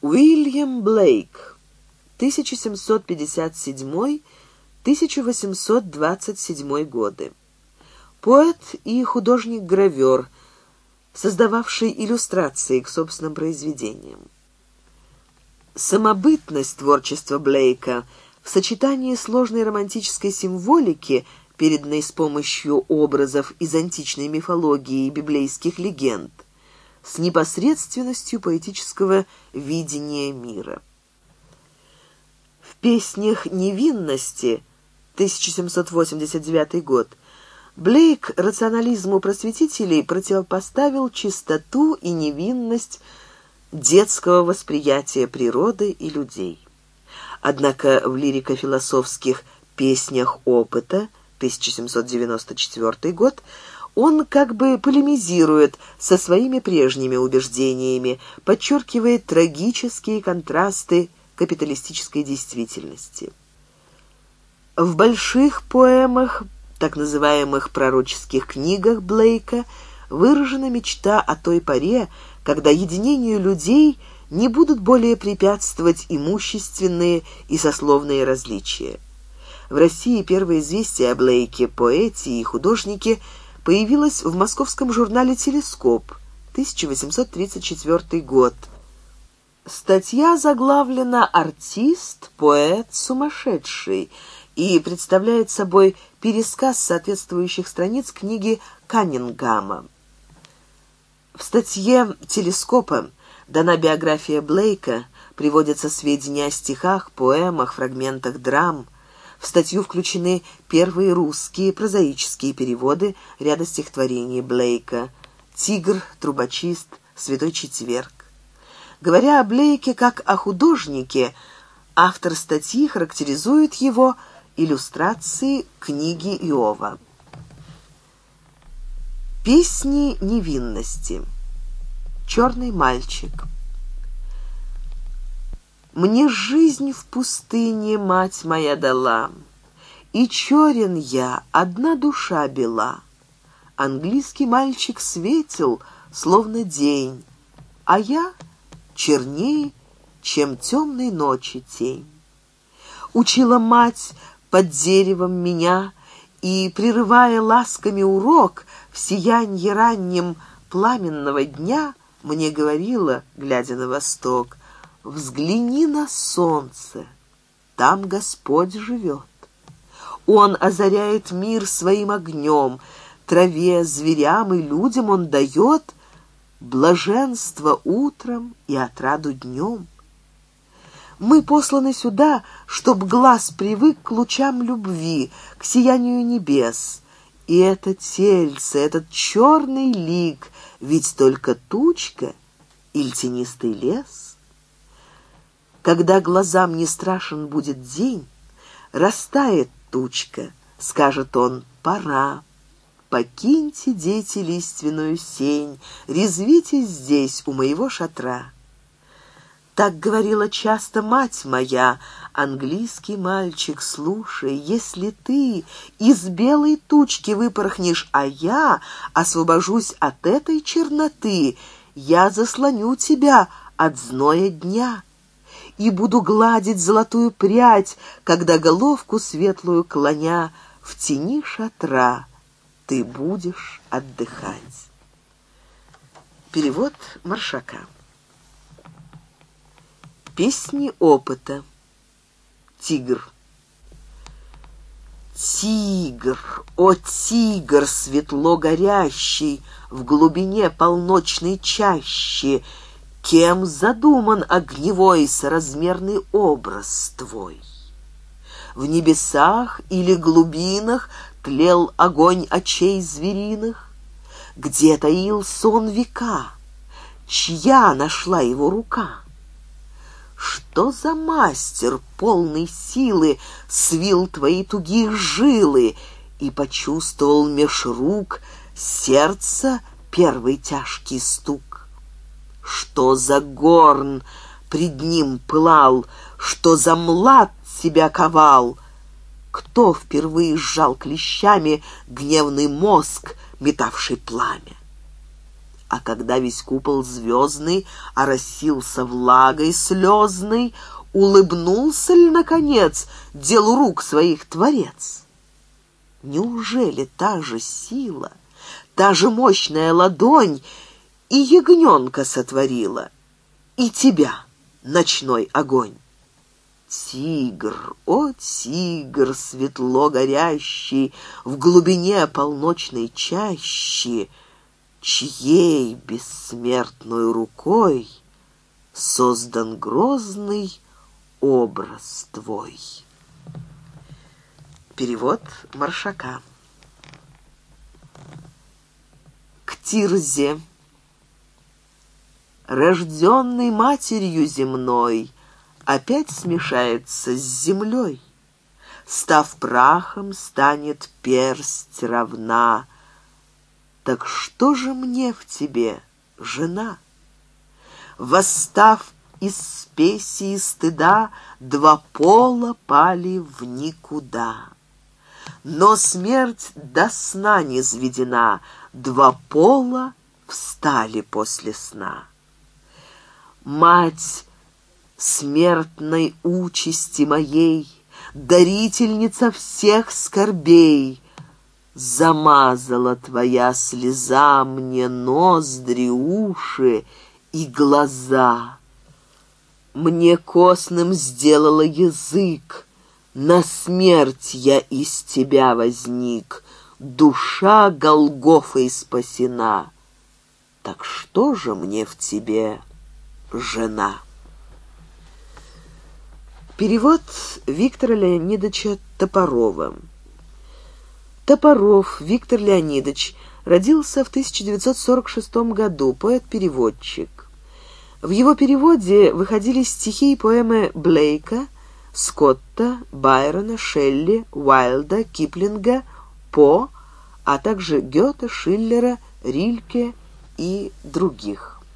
Уильям Блейк, 1757-1827 годы. Поэт и художник-гравер, создававший иллюстрации к собственным произведениям. Самобытность творчества Блейка в сочетании сложной романтической символики, переданной с помощью образов из античной мифологии и библейских легенд – с непосредственностью поэтического видения мира. В «Песнях невинности» 1789 год Блейк рационализму просветителей противопоставил чистоту и невинность детского восприятия природы и людей. Однако в лирико-философских «Песнях опыта» 1794 год он как бы полемизирует со своими прежними убеждениями, подчеркивает трагические контрасты капиталистической действительности. В больших поэмах, так называемых пророческих книгах Блейка, выражена мечта о той поре, когда единению людей не будут более препятствовать имущественные и сословные различия. В России первые известия о Блейке, поэте и художнике – появилась в московском журнале «Телескоп» 1834 год. Статья заглавлена «Артист, поэт, сумасшедший» и представляет собой пересказ соответствующих страниц книги Каннингама. В статье «Телескопа» дана биография Блейка, приводятся сведения о стихах, поэмах, фрагментах драм – в статью включены первые русские прозаические переводы ряда стихотворений Блейка «Тигр», «Трубочист», «Святой четверг». Говоря о Блейке как о художнике, автор статьи характеризует его иллюстрации книги Иова. Песни невинности. «Черный мальчик». Мне жизнь в пустыне мать моя дала, И черен я, одна душа бела. Английский мальчик светил, словно день, А я черней, чем темной ночи тень. Учила мать под деревом меня, И, прерывая ласками урок, В сиянье раннем пламенного дня, Мне говорила, глядя на восток, взгляни на солнце. Там Господь живет. Он озаряет мир своим огнем. Траве, зверям и людям он дает блаженство утром и отраду днем. Мы посланы сюда, чтоб глаз привык к лучам любви, к сиянию небес. И это тельце, этот черный лик, ведь только тучка или тенистый лес. Когда глазам не страшен будет день, растает тучка, скажет он «пора». «Покиньте, дети, лиственную сень, резвитесь здесь, у моего шатра». Так говорила часто мать моя, английский мальчик, слушай, если ты из белой тучки выпорхнешь, а я освобожусь от этой черноты, я заслоню тебя от зноя дня» и буду гладить золотую прядь, когда головку светлую клоня в тени шатра ты будешь отдыхать. Перевод Маршака. Песни опыта. Тигр. Тигр, о тигр светло горящий, В глубине полночной чащи — кем задуман огневой соразмерный образ твой? В небесах или глубинах тлел огонь очей звериных? Где таил сон века? Чья нашла его рука? Что за мастер полной силы свил твои тугие жилы и почувствовал меж рук сердца первый тяжкий стук? что за горн пред ним пылал, что за млад себя ковал. Кто впервые сжал клещами гневный мозг, метавший пламя? А когда весь купол звездный оросился влагой слезной, улыбнулся ли, наконец, делу рук своих творец? Неужели та же сила, та же мощная ладонь и ягненка сотворила, и тебя, ночной огонь. Тигр, о, тигр, светло горящий, В глубине полночной чащи, Чьей бессмертной рукой Создан грозный образ твой. Перевод Маршака. К Тирзе рожденный матерью земной, опять смешается с землей. Став прахом, станет персть равна. Так что же мне в тебе, жена? Восстав из спеси и стыда, Два пола пали в никуда. Но смерть до сна не зведена, Два пола встали после сна мать смертной участи моей, дарительница всех скорбей, замазала твоя слеза мне ноздри, уши и глаза. Мне косным сделала язык, на смерть я из тебя возник, душа Голгофой спасена. Так что же мне в тебе?» жена. Перевод Виктора Леонидовича Топорова. Топоров Виктор Леонидович родился в 1946 году, поэт-переводчик. В его переводе выходили стихи и поэмы Блейка, Скотта, Байрона, Шелли, Уайлда, Киплинга, По, а также Гёте, Шиллера, Рильке и других.